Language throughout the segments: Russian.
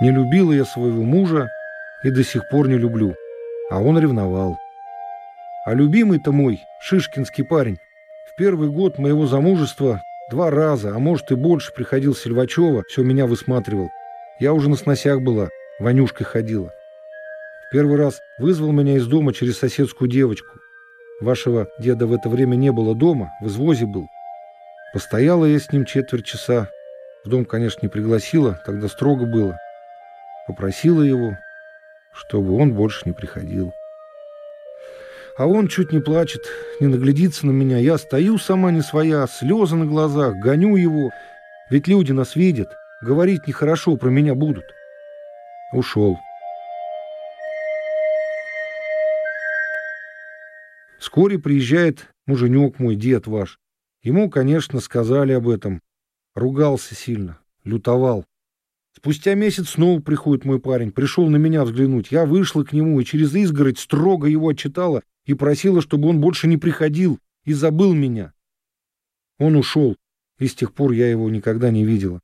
Не любила я своего мужа и до сих пор не люблю. А он ревновал. А любимый-то мой, шишкинский парень, в первый год моего замужества два раза, а может и больше, приходил Сильвачева, все меня высматривал. Я уже на сносях была, Ванюшкой ходила. В первый раз вызвал меня из дома через соседскую девочку. Вашего деда в это время не было дома, в извозе был. Постояла я с ним четверть часа. В дом, конечно, не пригласила, тогда строго было. Попросила его, чтобы он больше не приходил. А он чуть не плачет, не наглядится на меня. Я стою сама не своя, слезы на глазах, гоню его. Ведь люди нас видят, говорить нехорошо про меня будут. Ушел. Вскоре приезжает муженек мой, дед ваш. Ему, конечно, сказали об этом. Ругался сильно, лютовал. Спустя месяц снова приходит мой парень, пришел на меня взглянуть. Я вышла к нему и через изгородь строго его отчитала и просила, чтобы он больше не приходил и забыл меня. Он ушел, и с тех пор я его никогда не видела.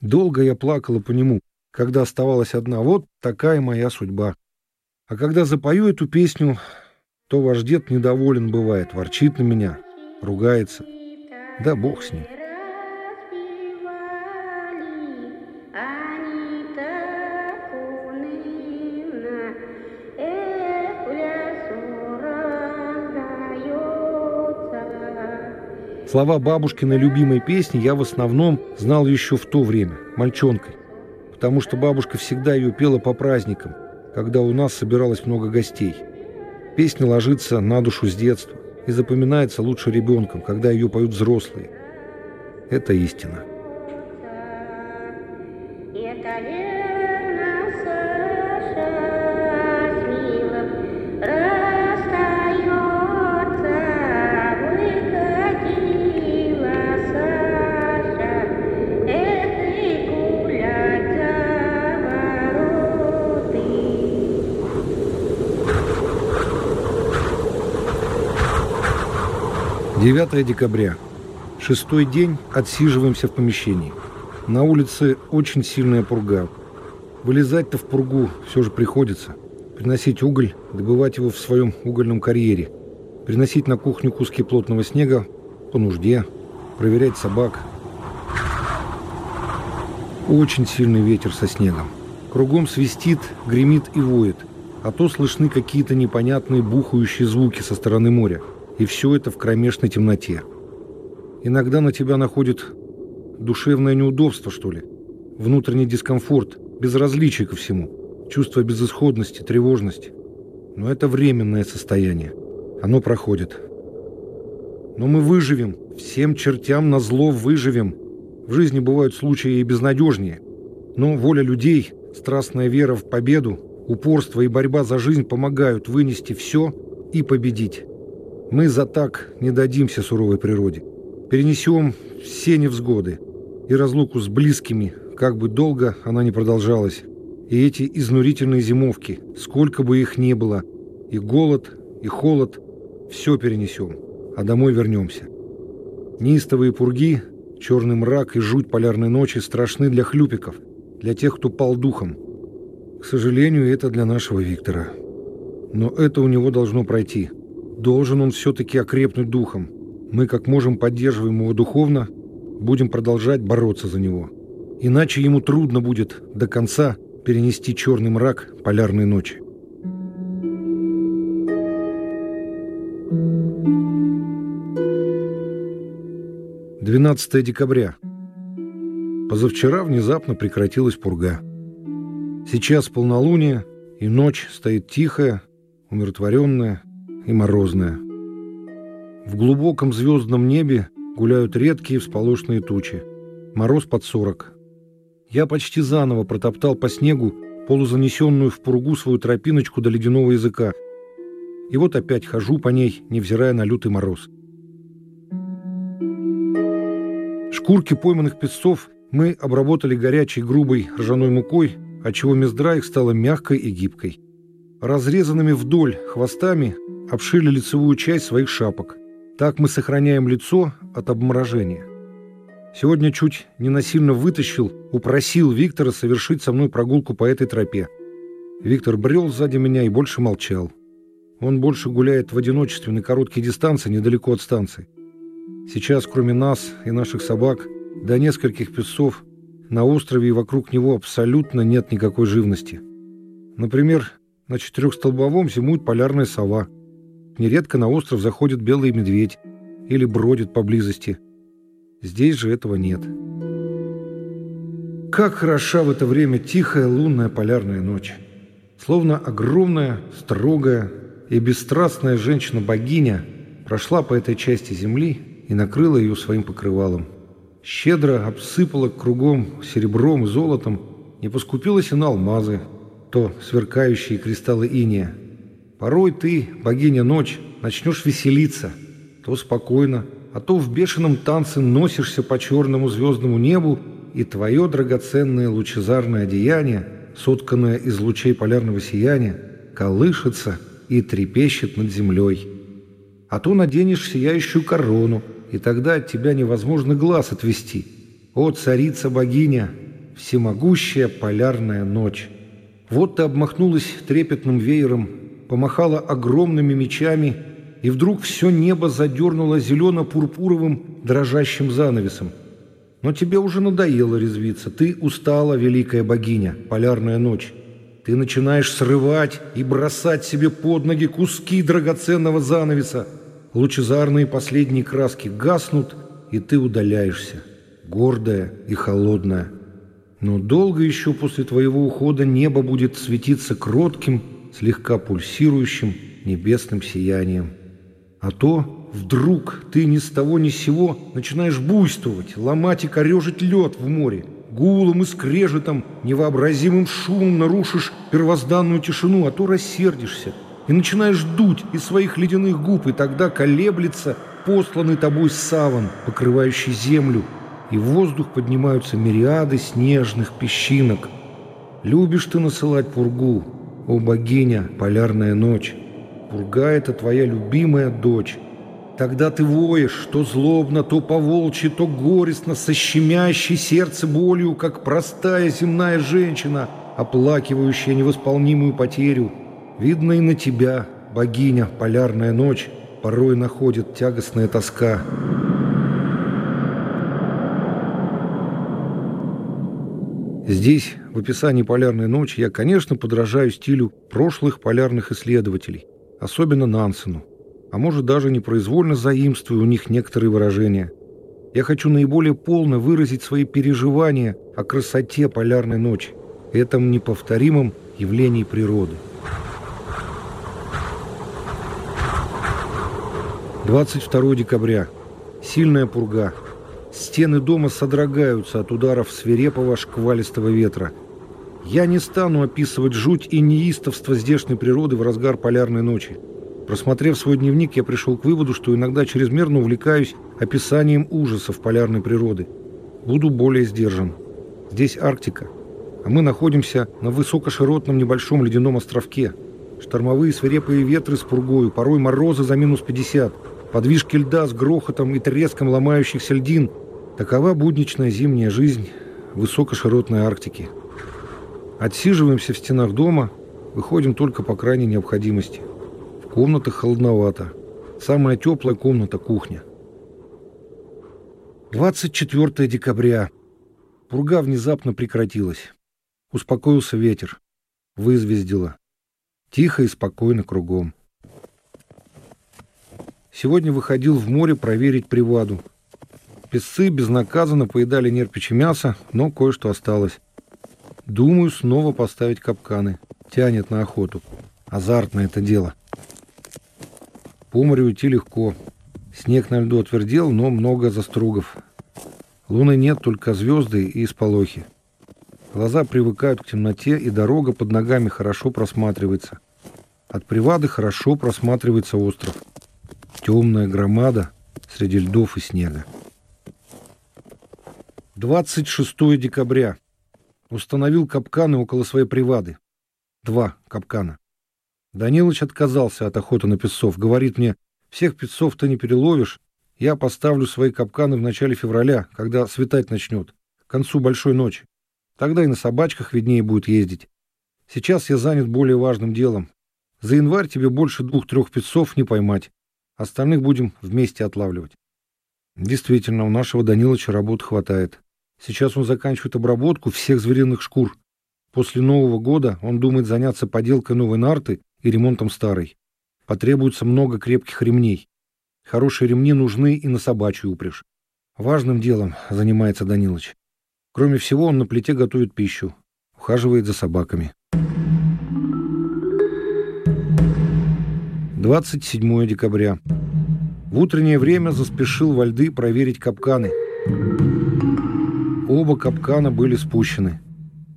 Долго я плакала по нему, когда оставалась одна. Вот такая моя судьба. А когда запою эту песню, то ваш дед недоволен бывает, ворчит на меня, ругается. Да бог с ним. Слова бабушкиной любимой песни я в основном знал еще в то время, мальчонкой, потому что бабушка всегда ее пела по праздникам, когда у нас собиралось много гостей. Песня ложится на душу с детства и запоминается лучше ребенком, когда ее поют взрослые. Это истина. Девятое декабря. Шестой день отсиживаемся в помещении. На улице очень сильная пурга. Вылезать-то в пургу все же приходится. Приносить уголь, добывать его в своем угольном карьере. Приносить на кухню куски плотного снега по нужде. Проверять собак. Очень сильный ветер со снегом. Кругом свистит, гремит и воет. А то слышны какие-то непонятные бухающие звуки со стороны моря. И все это в кромешной темноте. Иногда на тебя находит душевное неудобство, что ли, внутренний дискомфорт, безразличие ко всему, чувство безысходности, тревожности. Но это временное состояние. Оно проходит. Но мы выживем, всем чертям на зло выживем. В жизни бывают случаи и безнадежнее. Но воля людей, страстная вера в победу, упорство и борьба за жизнь помогают вынести все и победить. Мы за так не дадимся суровой природе. Перенесем все невзгоды и разлуку с близкими, как бы долго она ни продолжалась. И эти изнурительные зимовки, сколько бы их ни было, и голод, и холод, все перенесем, а домой вернемся. Неистовые пурги, черный мрак и жуть полярной ночи страшны для хлюпиков, для тех, кто пал духом. К сожалению, это для нашего Виктора. Но это у него должно пройти. Должен он все-таки окрепнуть духом. Мы как можем поддерживаем его духовно, будем продолжать бороться за него. Иначе ему трудно будет до конца перенести черный мрак полярной ночи. Двенадцатое декабря. Позавчера внезапно прекратилась пурга. Сейчас полнолуние, и ночь стоит тихая, умиротворенная, и морозная. В глубоком звездном небе гуляют редкие всполошные тучи. Мороз под сорок. Я почти заново протоптал по снегу полузанесенную в пургу свою тропиночку до ледяного языка. И вот опять хожу по ней, невзирая на лютый мороз. Шкурки пойманных песцов мы обработали горячей грубой ржаной мукой, отчего мездра их стала мягкой и гибкой. Разрезанными вдоль хвостами обшили лицевую часть своих шапок. Так мы сохраняем лицо от обморожения. Сегодня чуть не насильно вытащил, упросил Виктора совершить со мной прогулку по этой тропе. Виктор брел сзади меня и больше молчал. Он больше гуляет в одиночестве на короткие дистанции недалеко от станции. Сейчас, кроме нас и наших собак, до нескольких песцов, на острове и вокруг него абсолютно нет никакой живности. Например, на четырехстолбовом зимует полярная сова. Нередко на остров заходит белый медведь или бродит поблизости. Здесь же этого нет. Как хороша в это время тихая лунная полярная ночь. Словно огромная, строгая и бесстрастная женщина-богиня прошла по этой части земли и накрыла ее своим покрывалом. Щедро обсыпала кругом серебром и золотом, не поскупилась и на алмазы, то сверкающие кристаллы иния. Порой ты, богиня ночь, начнешь веселиться, то спокойно, а то в бешеном танце носишься по черному звездному небу, и твое драгоценное лучезарное одеяние, сотканное из лучей полярного сияния, колышется и трепещет над землей. А то наденешь сияющую корону, и тогда от тебя невозможно глаз отвести. О, царица-богиня, всемогущая полярная ночь! Вот ты обмахнулась трепетным веером, помахала огромными мечами, и вдруг все небо задернуло зелено-пурпуровым дрожащим занавесом. Но тебе уже надоело резвиться, ты устала, великая богиня, полярная ночь. Ты начинаешь срывать и бросать себе под ноги куски драгоценного занавеса. Лучезарные последние краски гаснут, и ты удаляешься, гордая и холодная. Но долго еще после твоего ухода небо будет светиться кротким, слегка пульсирующим небесным сиянием. А то вдруг ты ни с того ни с сего начинаешь буйствовать, ломать и корежить лед в море. Гулом и скрежетом, невообразимым шумом нарушишь первозданную тишину, а то рассердишься и начинаешь дуть из своих ледяных губ, и тогда колеблется посланный тобой саван, покрывающий землю, и в воздух поднимаются мириады снежных песчинок. Любишь ты насылать пургу, о богиня, полярная ночь. Пурга — это твоя любимая дочь. Тогда ты воешь, то злобно, то поволчьи, то горестно, со щемящей сердце болью, как простая земная женщина, оплакивающая невосполнимую потерю. Видно и на тебя, богиня, полярная ночь, порой находит тягостная тоска. Здесь, в описании полярной ночи, я, конечно, подражаю стилю прошлых полярных исследователей, особенно Нансену, а может даже непроизвольно заимствую у них некоторые выражения. Я хочу наиболее полно выразить свои переживания о красоте полярной ночи, этом неповторимом явлении природы. 22 декабря. Сильная пурга. Стены дома содрогаются от ударов свирепого шквалистого ветра. Я не стану описывать жуть и неистовство здешней природы в разгар полярной ночи. Просмотрев свой дневник, я пришел к выводу, что иногда чрезмерно увлекаюсь описанием ужасов полярной природы. Буду более сдержан. Здесь Арктика, а мы находимся на высокоширотном небольшом ледяном островке. Штормовые свирепые ветры с пургою, порой морозы за минус 50, подвижки льда с грохотом и треском ломающихся льдин – Такова будничная зимняя жизнь высокоширотной Арктики. Отсиживаемся в стенах дома, выходим только по крайней необходимости. В комнатах холодновато. Самая теплая комната – кухня. 24 декабря. Пурга внезапно прекратилась. Успокоился ветер. Вызвездило. Тихо и спокойно кругом. Сегодня выходил в море проверить приваду. Песцы безнаказанно поедали нерпичье мясо, но кое-что осталось. Думаю, снова поставить капканы. Тянет на охоту. Азартное это дело. По морю уйти легко. Снег на льду отвердел, но много застругов. Луны нет, только звезды и сполохи. Глаза привыкают к темноте, и дорога под ногами хорошо просматривается. От привады хорошо просматривается остров. Темная громада среди льдов и снега. 26 декабря. Установил капканы около своей привады. Два капкана. Данилыч отказался от охоты на песцов. Говорит мне, всех песцов ты не переловишь, Я поставлю свои капканы в начале февраля, когда светать начнет, к концу большой ночи. Тогда и на собачках виднее будет ездить. Сейчас я занят более важным делом. За январь тебе больше двух-трех песцов не поймать. Остальных будем вместе отлавливать. Действительно, у нашего Данилыча работы хватает. Сейчас он заканчивает обработку всех звериных шкур. После Нового года он думает заняться поделкой новой нарты и ремонтом старой. Потребуется много крепких ремней. Хорошие ремни нужны и на собачью упряжь. Важным делом занимается Данилыч. Кроме всего, он на плите готовит пищу, ухаживает за собаками. 27 декабря. В утреннее время заспешил во льды проверить капканы. Оба капкана были спущены.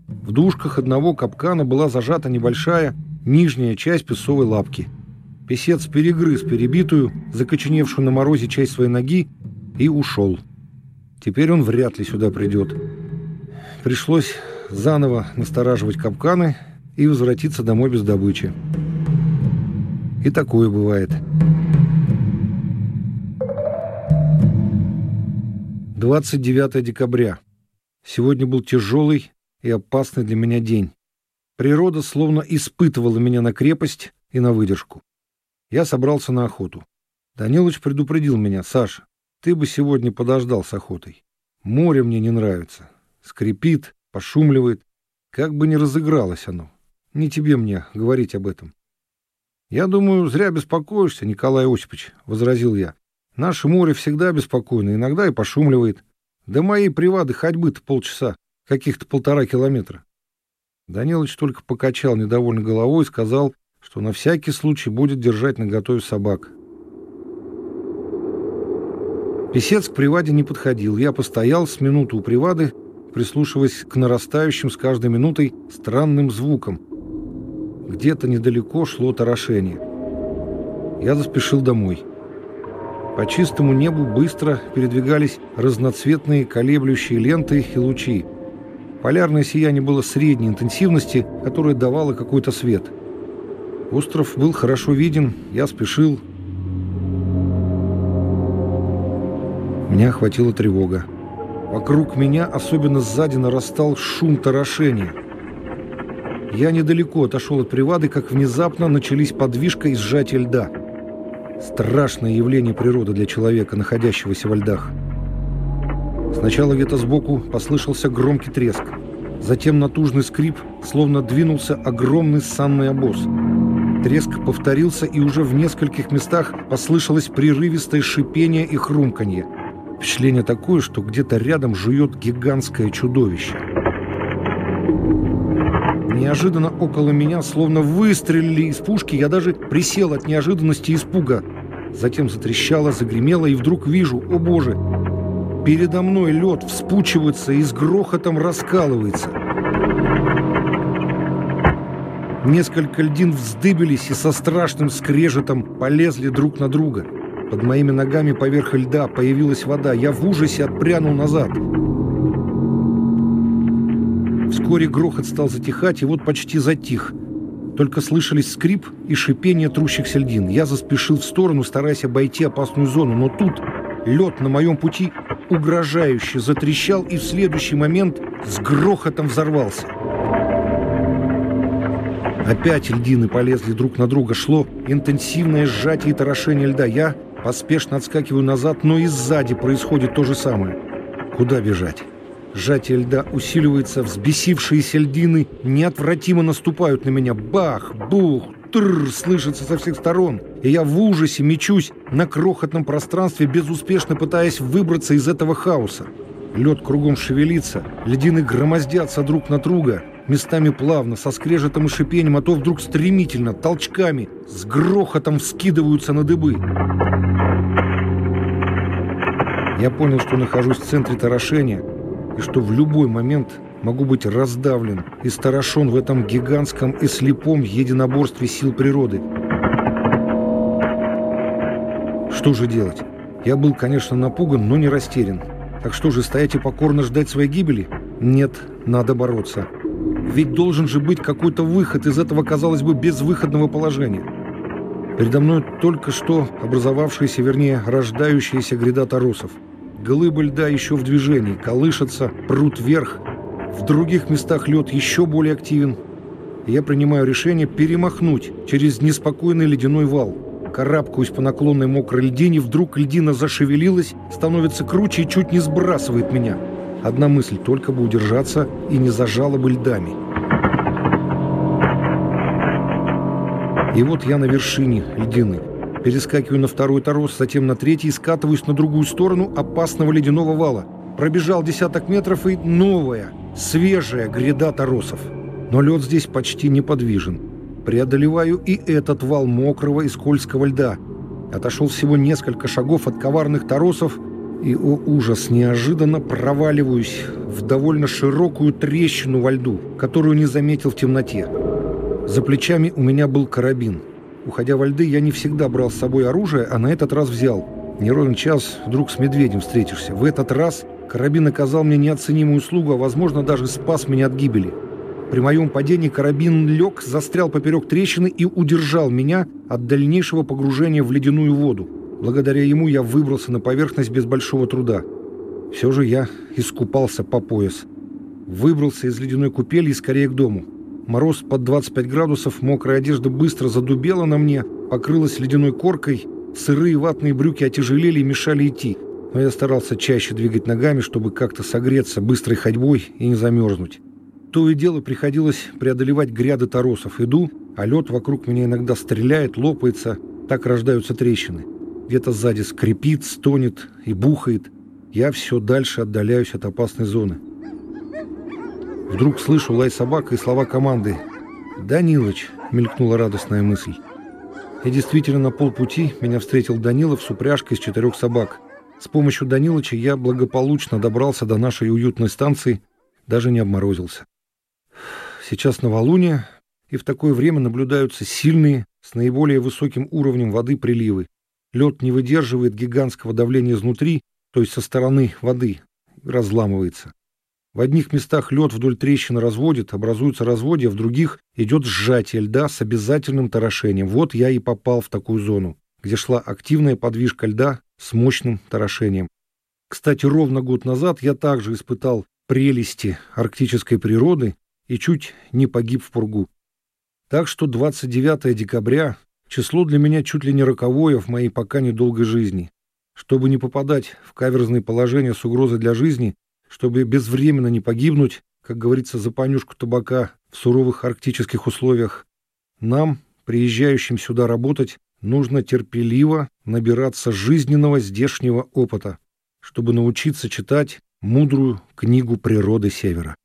В дужках одного капкана была зажата небольшая нижняя часть песовой лапки. Песец перегрыз перебитую, закоченевшую на морозе часть своей ноги и ушел. Теперь он вряд ли сюда придет. Пришлось заново настораживать капканы и возвратиться домой без добычи. И такое бывает. 29 декабря. Сегодня был тяжелый и опасный для меня день. Природа словно испытывала меня на крепость и на выдержку. Я собрался на охоту. Данилович предупредил меня, Саша, ты бы сегодня подождал с охотой. Море мне не нравится. Скрипит, пошумливает. Как бы ни разыгралось оно. Не тебе мне говорить об этом. Я думаю, зря беспокоишься, Николай Осипович, — возразил я. Наше море всегда беспокойно, иногда и пошумливает. До моей привады ходьбы-то полчаса, каких-то полтора километра. Данилович только покачал недовольно головой и сказал, что на всякий случай будет держать наготове собак. Песец к приваде не подходил. Я постоял с минуту у привады, прислушиваясь к нарастающим с каждой минутой странным звукам. Где-то недалеко шло торошение. Я заспешил домой. По чистому небу быстро передвигались разноцветные колеблющие ленты и лучи. Полярное сияние было средней интенсивности, которое давало какой-то свет. Остров был хорошо виден, я спешил. Меня охватила тревога. Вокруг меня, особенно сзади, нарастал шум торошения. Я недалеко отошел от привады, как внезапно начались подвижка и сжатие льда. Страшное явление природы для человека, находящегося во льдах. Сначала где-то сбоку послышался громкий треск. Затем натужный скрип, словно двинулся огромный санный обоз. Треск повторился, и уже в нескольких местах послышалось прерывистое шипение и хрумканье. Впечатление такое, что где-то рядом жует гигантское чудовище. Неожиданно около меня словно выстрелили из пушки, я даже присел от неожиданности и испуга. Затем затрещало, загремело, и вдруг вижу, о боже, передо мной лед вспучивается и с грохотом раскалывается. Несколько льдин вздыбились и со страшным скрежетом полезли друг на друга. Под моими ногами поверх льда появилась вода. Я в ужасе отпрянул назад. Вскоре грохот стал затихать, и вот почти затих. Только слышались скрип и шипение трущихся льдин. Я заспешил в сторону, стараясь обойти опасную зону, но тут лед на моем пути угрожающе затрещал и в следующий момент с грохотом взорвался. Опять льдины полезли друг на друга, шло интенсивное сжатие и торошение льда. Я поспешно отскакиваю назад, но и сзади происходит то же самое. Куда бежать? Сжатие льда усиливается, взбесившиеся льдины неотвратимо наступают на меня. Бах, бух, тррр, слышится со всех сторон. И я в ужасе мечусь на крохотном пространстве, безуспешно пытаясь выбраться из этого хаоса. Лед кругом шевелится, льдины громоздятся друг на друга, местами плавно, со скрежетом и шипением, а то вдруг стремительно, толчками, с грохотом вскидываются на дыбы. Я понял, что нахожусь в центре торошения, и что в любой момент могу быть раздавлен и старошен в этом гигантском и слепом единоборстве сил природы. Что же делать? Я был, конечно, напуган, но не растерян. Так что же, стоять и покорно ждать своей гибели? Нет, надо бороться. Ведь должен же быть какой-то выход из этого, казалось бы, безвыходного положения. Передо мной только что образовавшаяся, вернее, рождающаяся гряда торосов. Глыбы льда еще в движении, колышутся, прут вверх. В других местах лед еще более активен. Я принимаю решение перемахнуть через неспокойный ледяной вал. Карабкаюсь по наклонной мокрой льдине, вдруг льдина зашевелилась, становится круче и чуть не сбрасывает меня. Одна мысль, только бы удержаться и не зажала бы льдами. И вот я на вершине льдины. Перескакиваю на второй торос, затем на третий скатываюсь на другую сторону опасного ледяного вала. Пробежал десяток метров и новая, свежая гряда торосов. Но лед здесь почти неподвижен. Преодолеваю и этот вал мокрого и скользкого льда. Отошел всего несколько шагов от коварных торосов и, о ужас, неожиданно проваливаюсь в довольно широкую трещину во льду, которую не заметил в темноте. За плечами у меня был карабин. Уходя во льды, я не всегда брал с собой оружие, а на этот раз взял. Не ровен час вдруг с медведем встретишься. В этот раз карабин оказал мне неоценимую услугу, а, возможно, даже спас меня от гибели. При моем падении карабин лег, застрял поперек трещины и удержал меня от дальнейшего погружения в ледяную воду. Благодаря ему я выбрался на поверхность без большого труда. Все же я искупался по пояс. Выбрался из ледяной купели и скорее к дому. Мороз под 25 градусов, мокрая одежда быстро задубела на мне, покрылась ледяной коркой, сырые ватные брюки отяжелели и мешали идти. Но я старался чаще двигать ногами, чтобы как-то согреться быстрой ходьбой и не замерзнуть. То и дело приходилось преодолевать гряды торосов. Иду, а лед вокруг меня иногда стреляет, лопается, так рождаются трещины. Где-то сзади скрипит, стонет и бухает. Я все дальше отдаляюсь от опасной зоны. Вдруг слышу лай собак и слова команды. «Данилыч!» — мелькнула радостная мысль. И действительно, на полпути меня встретил Данилов с упряжкой из четырех собак. С помощью Данилыча я благополучно добрался до нашей уютной станции, даже не обморозился. Сейчас новолуние, и в такое время наблюдаются сильные, с наиболее высоким уровнем воды приливы. Лед не выдерживает гигантского давления изнутри, то есть со стороны воды, разламывается. В одних местах лед вдоль трещины разводит, образуются разводья, в других идет сжатие льда с обязательным торошением. Вот я и попал в такую зону, где шла активная подвижка льда с мощным торошением. Кстати, ровно год назад я также испытал прелести арктической природы и чуть не погиб в пургу. Так что 29 декабря – число для меня чуть ли не роковое в моей пока недолгой жизни. Чтобы не попадать в каверзные положения с угрозой для жизни, чтобы безвременно не погибнуть, как говорится, за понюшку табака в суровых арктических условиях, нам, приезжающим сюда работать, нужно терпеливо набираться жизненного здешнего опыта, чтобы научиться читать мудрую книгу природы Севера.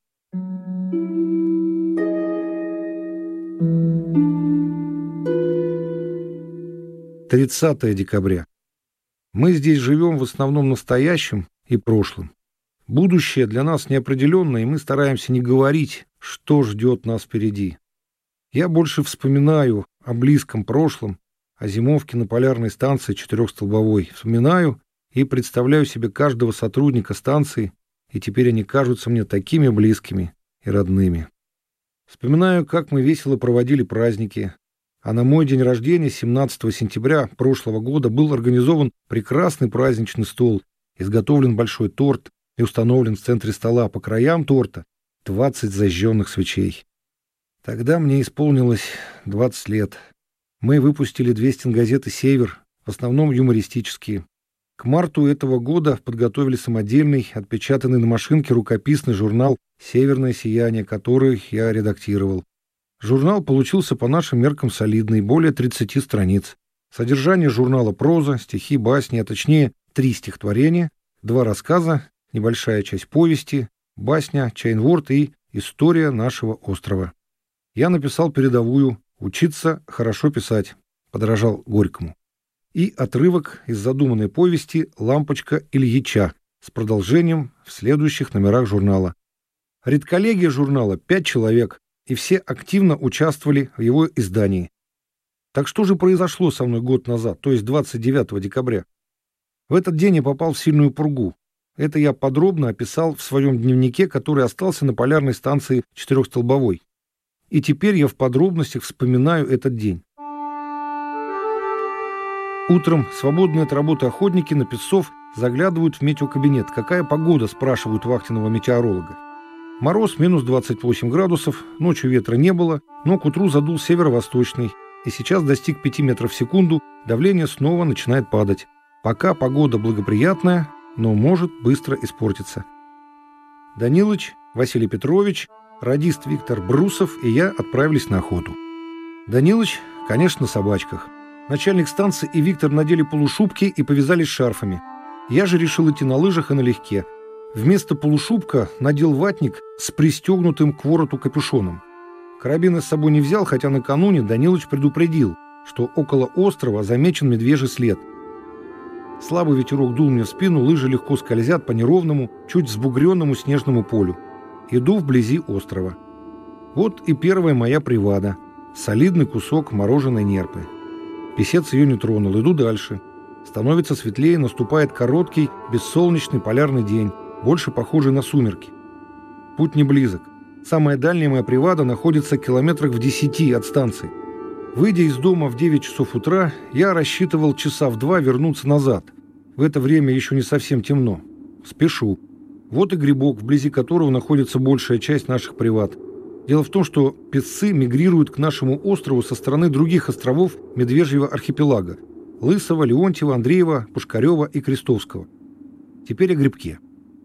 Тридцатое декабря. Мы здесь живем в основном настоящим и прошлым. Будущее для нас неопределенное, и мы стараемся не говорить, что ждет нас впереди. Я больше вспоминаю о близком прошлом, о зимовке на полярной станции четырехстолбовой. Вспоминаю и представляю себе каждого сотрудника станции, и теперь они кажутся мне такими близкими и родными. Вспоминаю, как мы весело проводили праздники, а на мой день рождения, 17 сентября прошлого года, был организован прекрасный праздничный стол, изготовлен большой торт, и установлен в центре стола по краям торта 20 зажженных свечей. Тогда мне исполнилось 20 лет. Мы выпустили две стенгазеты «Север», в основном юмористические. К марту этого года подготовили самодельный, отпечатанный на машинке рукописный журнал «Северное сияние», который я редактировал. Журнал получился по нашим меркам солидный, более 30 страниц. Содержание журнала проза, стихи, басни, а точнее три стихотворения, два рассказа небольшая часть повести, басня, Чайнворд и история нашего острова. Я написал передовую «Учиться хорошо писать», подражал Горькому. И отрывок из задуманной повести «Лампочка Ильича» с продолжением в следующих номерах журнала. Редколлегия журнала – пять человек, и все активно участвовали в его издании. Так что же произошло со мной год назад, то есть 29 декабря? В этот день я попал в сильную пургу. Это я подробно описал в своем дневнике, который остался на полярной станции Четырехстолбовой. И теперь я в подробностях вспоминаю этот день. Утром свободные от работы охотники на песцов заглядывают в метеокабинет. Какая погода, спрашивают вахтенного метеоролога. Мороз минус 28 градусов, ночью ветра не было, но к утру задул северо-восточный, и сейчас достиг 5 метров в секунду, давление снова начинает падать. Пока погода благоприятная, но может быстро испортиться. Данилыч, Василий Петрович, радист Виктор Брусов и я отправились на охоту. Данилыч, конечно, на собачках. Начальник станции и Виктор надели полушубки и повязались шарфами. Я же решил идти на лыжах и налегке – Вместо полушубка надел ватник с пристегнутым к вороту капюшоном. Карабины с собой не взял, хотя накануне Данилович предупредил, что около острова замечен медвежий след. Слабый ветерок дул мне в спину, лыжи легко скользят по неровному, чуть взбугренному снежному полю. Иду вблизи острова. Вот и первая моя привада. Солидный кусок мороженой нерпы. Песец ее не тронул. Иду дальше. Становится светлее, наступает короткий, бессолнечный полярный день больше похожий на сумерки. Путь не близок. Самая дальняя моя привада находится километрах в десяти от станции. Выйдя из дома в 9 часов утра, я рассчитывал часа в два вернуться назад. В это время еще не совсем темно. Спешу. Вот и грибок, вблизи которого находится большая часть наших приват. Дело в том, что песцы мигрируют к нашему острову со стороны других островов Медвежьего архипелага – Лысого, Леонтьева, Андреева, Пушкарева и Крестовского. Теперь о грибке.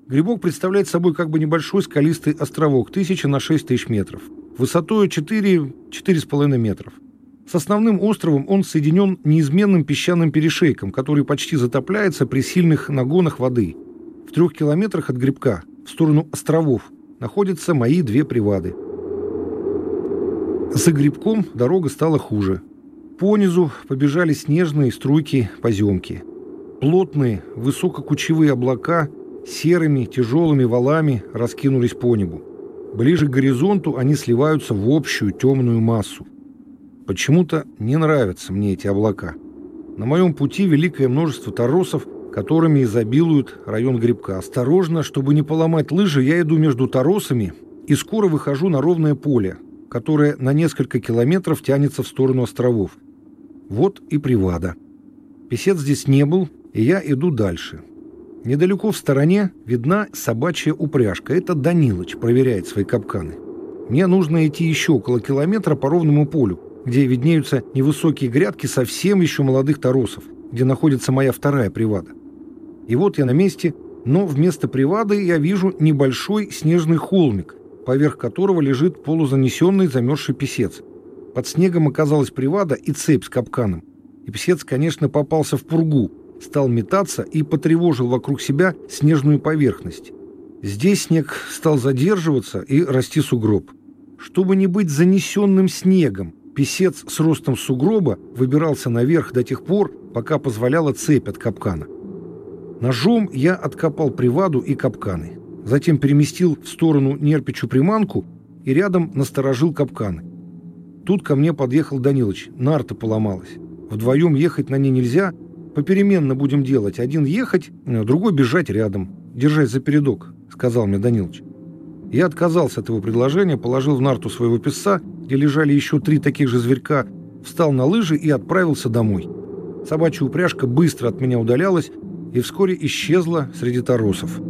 Грибок представляет собой как бы небольшой скалистый островок, 1000 на 6 тысяч метров, высотой 4-4,5 метров. С основным островом он соединен неизменным песчаным перешейком, который почти затопляется при сильных нагонах воды. В трех километрах от грибка, в сторону островов, находятся мои две привады. За грибком дорога стала хуже. По низу побежали снежные струйки поземки. Плотные, высококучевые облака – серыми тяжелыми валами раскинулись по небу. Ближе к горизонту они сливаются в общую темную массу. Почему-то не нравятся мне эти облака. На моем пути великое множество торосов, которыми изобилует район грибка. Осторожно, чтобы не поломать лыжи, я иду между торосами и скоро выхожу на ровное поле, которое на несколько километров тянется в сторону островов. Вот и привада. Песец здесь не был, и я иду дальше. Недалеко в стороне видна собачья упряжка. Это Данилыч проверяет свои капканы. Мне нужно идти еще около километра по ровному полю, где виднеются невысокие грядки совсем еще молодых торосов, где находится моя вторая привада. И вот я на месте, но вместо привады я вижу небольшой снежный холмик, поверх которого лежит полузанесенный замерзший песец. Под снегом оказалась привада и цепь с капканом. И песец, конечно, попался в пургу, стал метаться и потревожил вокруг себя снежную поверхность. Здесь снег стал задерживаться и расти сугроб. Чтобы не быть занесенным снегом, песец с ростом сугроба выбирался наверх до тех пор, пока позволяла цепь от капкана. Ножом я откопал приваду и капканы. Затем переместил в сторону нерпичу приманку и рядом насторожил капканы. Тут ко мне подъехал Данилыч. Нарта поломалась. Вдвоем ехать на ней нельзя, Попеременно будем делать. Один ехать, э, другой бежать рядом. Держать за передок, сказал мне Данилович. Я отказался от его предложения, положил в нарту своего песца, где лежали еще три таких же зверька, встал на лыжи и отправился домой. Собачья упряжка быстро от меня удалялась и вскоре исчезла среди торосов.